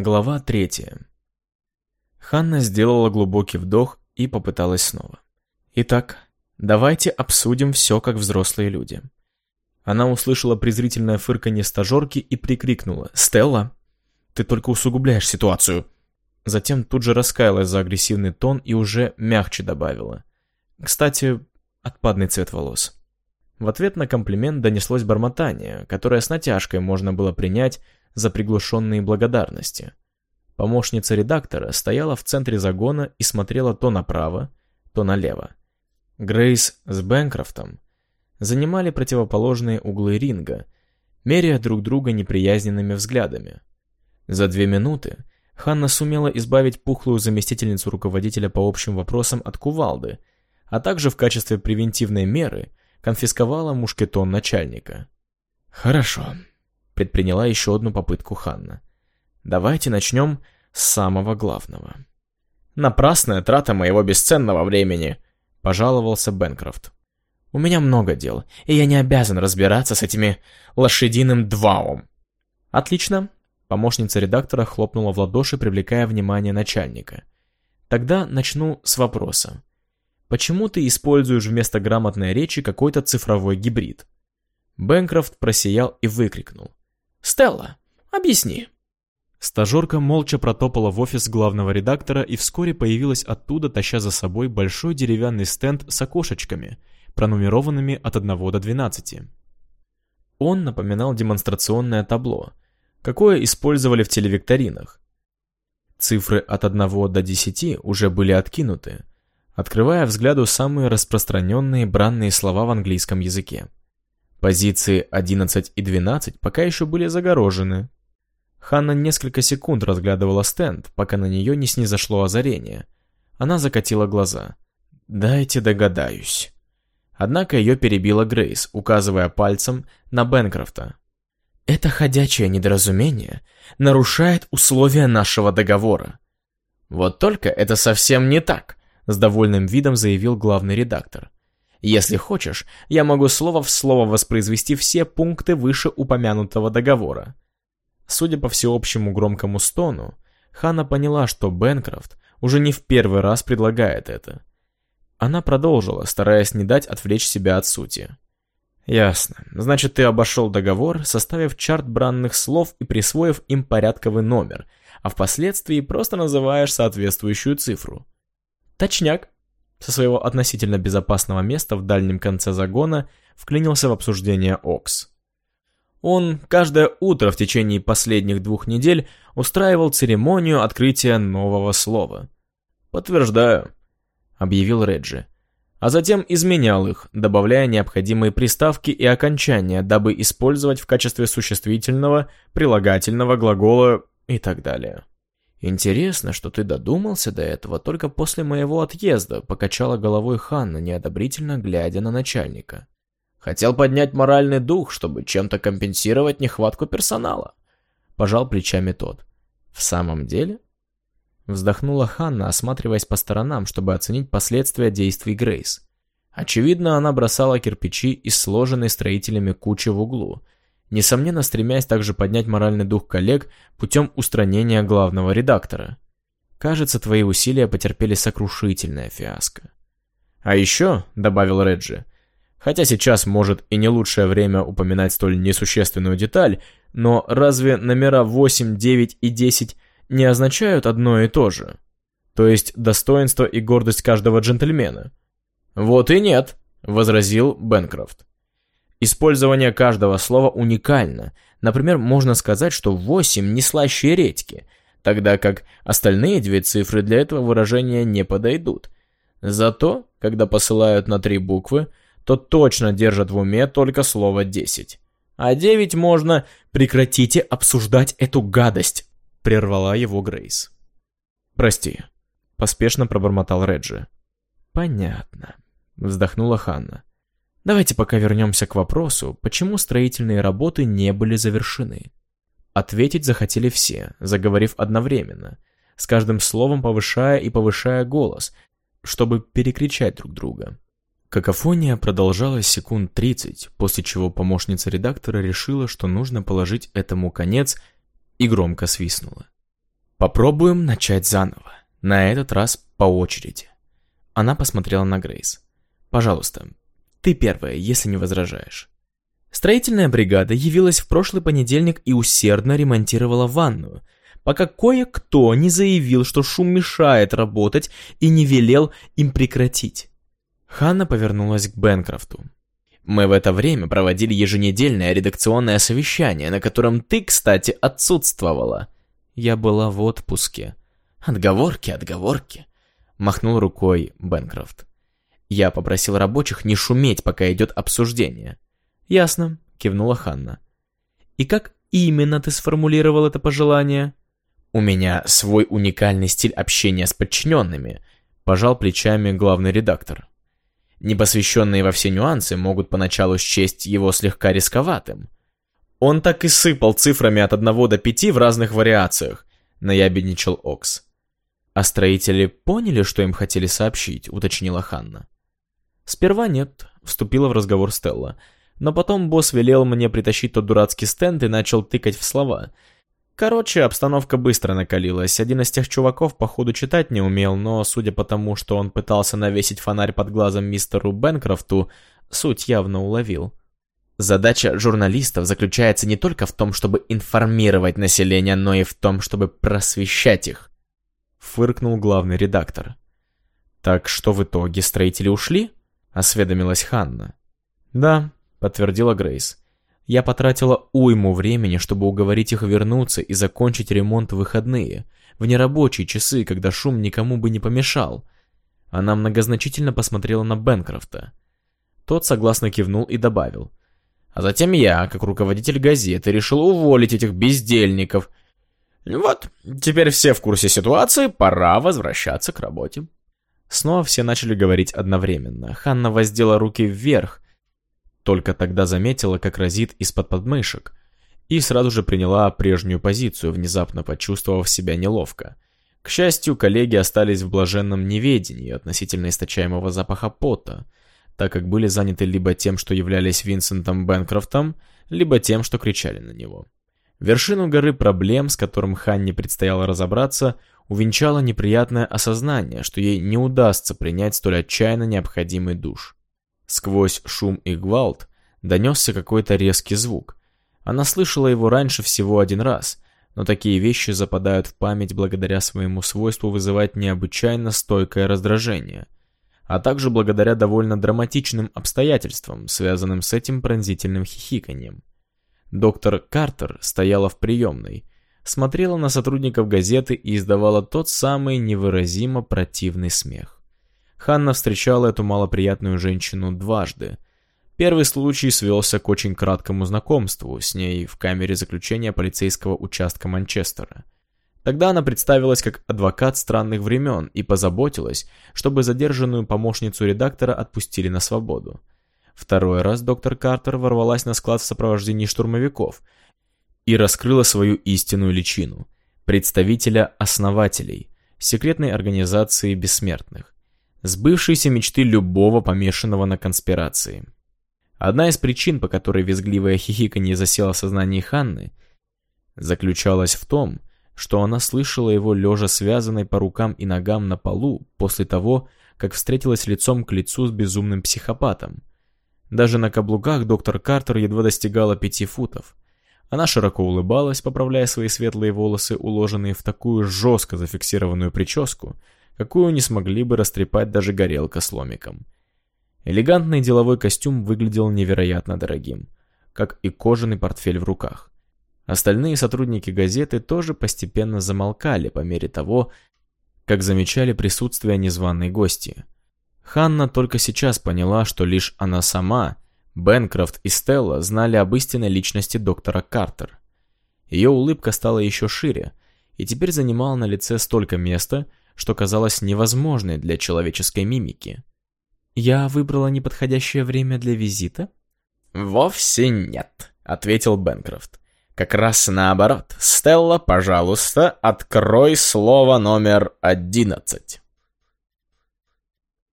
Глава третья. Ханна сделала глубокий вдох и попыталась снова. Итак, давайте обсудим все как взрослые люди. Она услышала презрительное фырканье стажерки и прикрикнула «Стелла, ты только усугубляешь ситуацию!» Затем тут же раскаялась за агрессивный тон и уже мягче добавила. Кстати, отпадный цвет волос. В ответ на комплимент донеслось бормотание, которое с натяжкой можно было принять за приглушенные благодарности. Помощница редактора стояла в центре загона и смотрела то направо, то налево. Грейс с Бэнкрофтом занимали противоположные углы ринга, меряя друг друга неприязненными взглядами. За две минуты Ханна сумела избавить пухлую заместительницу руководителя по общим вопросам от кувалды, а также в качестве превентивной меры конфисковала мушкетон начальника. «Хорошо», — предприняла еще одну попытку Ханна. «Давайте начнем с самого главного». «Напрасная трата моего бесценного времени», — пожаловался Бенкрофт. «У меня много дел, и я не обязан разбираться с этими лошадиным дваум». «Отлично», — помощница редактора хлопнула в ладоши, привлекая внимание начальника. «Тогда начну с вопроса. Почему ты используешь вместо грамотной речи какой-то цифровой гибрид?» Бэнкрофт просиял и выкрикнул. «Стелла, объясни!» Стажерка молча протопала в офис главного редактора и вскоре появилась оттуда, таща за собой большой деревянный стенд с окошечками, пронумерованными от 1 до 12. Он напоминал демонстрационное табло, какое использовали в телевикторинах. Цифры от 1 до 10 уже были откинуты, открывая взгляду самые распространенные бранные слова в английском языке. Позиции 11 и 12 пока еще были загорожены. Ханна несколько секунд разглядывала стенд, пока на нее не снизошло озарение. Она закатила глаза. «Дайте догадаюсь». Однако ее перебила Грейс, указывая пальцем на Бенкрофта. «Это ходячее недоразумение нарушает условия нашего договора». «Вот только это совсем не так», с довольным видом заявил главный редактор. Если хочешь, я могу слово в слово воспроизвести все пункты вышеупомянутого договора. Судя по всеобщему громкому стону, Хана поняла, что Бенкрофт уже не в первый раз предлагает это. Она продолжила, стараясь не дать отвлечь себя от сути. «Ясно. Значит, ты обошел договор, составив чарт бранных слов и присвоив им порядковый номер, а впоследствии просто называешь соответствующую цифру. Точняк. Со своего относительно безопасного места в дальнем конце загона вклинился в обсуждение Окс. Он каждое утро в течение последних двух недель устраивал церемонию открытия нового слова. «Подтверждаю», — объявил Реджи. А затем изменял их, добавляя необходимые приставки и окончания, дабы использовать в качестве существительного, прилагательного глагола и так далее. «Интересно, что ты додумался до этого только после моего отъезда», покачала головой Ханна, неодобрительно глядя на начальника. «Хотел поднять моральный дух, чтобы чем-то компенсировать нехватку персонала», пожал плечами тот. «В самом деле?» Вздохнула Ханна, осматриваясь по сторонам, чтобы оценить последствия действий Грейс. Очевидно, она бросала кирпичи из сложенной строителями кучи в углу – несомненно стремясь также поднять моральный дух коллег путем устранения главного редактора. Кажется, твои усилия потерпели сокрушительное фиаско. А еще, добавил Реджи, хотя сейчас может и не лучшее время упоминать столь несущественную деталь, но разве номера 8, 9 и 10 не означают одно и то же? То есть достоинство и гордость каждого джентльмена? Вот и нет, возразил Бенкрофт. Использование каждого слова уникально. Например, можно сказать, что 8 не слаще редьки, тогда как остальные две цифры для этого выражения не подойдут. Зато, когда посылают на три буквы, то точно держат в уме только слово 10. А 9 можно «Прекратите обсуждать эту гадость», — прервала его Грейс. «Прости», — поспешно пробормотал Реджи. «Понятно», — вздохнула Ханна. Давайте пока вернемся к вопросу, почему строительные работы не были завершены. Ответить захотели все, заговорив одновременно, с каждым словом повышая и повышая голос, чтобы перекричать друг друга. Какофония продолжалась секунд 30, после чего помощница редактора решила, что нужно положить этому конец, и громко свистнула. Попробуем начать заново. На этот раз по очереди. Она посмотрела на Грейс. Пожалуйста, ты первая, если не возражаешь. Строительная бригада явилась в прошлый понедельник и усердно ремонтировала ванную, пока кое-кто не заявил, что шум мешает работать и не велел им прекратить. Ханна повернулась к Бенкрофту. Мы в это время проводили еженедельное редакционное совещание, на котором ты, кстати, отсутствовала. Я была в отпуске. Отговорки, отговорки. Махнул рукой Бенкрофт. Я попросил рабочих не шуметь, пока идет обсуждение. «Ясно», — кивнула Ханна. «И как именно ты сформулировал это пожелание?» «У меня свой уникальный стиль общения с подчиненными», — пожал плечами главный редактор. Непосвященные во все нюансы могут поначалу счесть его слегка рисковатым. Он так и сыпал цифрами от 1 до 5 в разных вариациях, наябедничал Окс. А строители поняли, что им хотели сообщить, уточнила Ханна. Сперва нет, вступила в разговор Стелла. Но потом босс велел мне притащить тот дурацкий стенд и начал тыкать в слова. Короче, обстановка быстро накалилась. Один из тех чуваков, походу, читать не умел, но, судя по тому, что он пытался навесить фонарь под глазом мистеру Бенкрофту, суть явно уловил. Задача журналистов заключается не только в том, чтобы информировать население, но и в том, чтобы просвещать их. Фыркнул главный редактор. «Так что в итоге, строители ушли?» — осведомилась Ханна. «Да», — подтвердила Грейс. Я потратила уйму времени, чтобы уговорить их вернуться и закончить ремонт в выходные, в нерабочие часы, когда шум никому бы не помешал. Она многозначительно посмотрела на Бенкрофта. Тот согласно кивнул и добавил. А затем я, как руководитель газеты, решил уволить этих бездельников. Вот, теперь все в курсе ситуации, пора возвращаться к работе. Снова все начали говорить одновременно. Ханна воздела руки вверх, только тогда заметила, как разит из-под подмышек, и сразу же приняла прежнюю позицию, внезапно почувствовав себя неловко. К счастью, коллеги остались в блаженном неведении относительно источаемого запаха пота, так как были заняты либо тем, что являлись Винсентом Бэнкрофтом, либо тем, что кричали на него. Вершину горы проблем, с которым Ханне предстояло разобраться, увенчало неприятное осознание, что ей не удастся принять столь отчаянно необходимый душ. Сквозь шум и гвалт донесся какой-то резкий звук. Она слышала его раньше всего один раз, но такие вещи западают в память благодаря своему свойству вызывать необычайно стойкое раздражение, а также благодаря довольно драматичным обстоятельствам, связанным с этим пронзительным хихиканьем. Доктор Картер стояла в приемной, смотрела на сотрудников газеты и издавала тот самый невыразимо противный смех. Ханна встречала эту малоприятную женщину дважды. Первый случай свелся к очень краткому знакомству с ней в камере заключения полицейского участка Манчестера. Тогда она представилась как адвокат странных времен и позаботилась, чтобы задержанную помощницу редактора отпустили на свободу. Второй раз доктор Картер ворвалась на склад в сопровождении штурмовиков и раскрыла свою истинную личину – представителя основателей, секретной организации бессмертных сбывшиеся мечты любого помешанного на конспирации. Одна из причин, по которой визгливое хихиканье засело сознании Ханны, заключалась в том, что она слышала его лежа связанной по рукам и ногам на полу после того, как встретилась лицом к лицу с безумным психопатом. Даже на каблуках доктор Картер едва достигала пяти футов. Она широко улыбалась, поправляя свои светлые волосы, уложенные в такую жестко зафиксированную прическу, какую не смогли бы растрепать даже горелка с ломиком. Элегантный деловой костюм выглядел невероятно дорогим, как и кожаный портфель в руках. Остальные сотрудники газеты тоже постепенно замолкали по мере того, как замечали присутствие незваной гости. Ханна только сейчас поняла, что лишь она сама, Бенкрофт и Стелла знали об истинной личности доктора Картер. Ее улыбка стала еще шире, и теперь занимала на лице столько места, что казалось невозможной для человеческой мимики. «Я выбрала неподходящее время для визита?» «Вовсе нет», — ответил Бенкрофт. «Как раз наоборот. Стелла, пожалуйста, открой слово номер одиннадцать».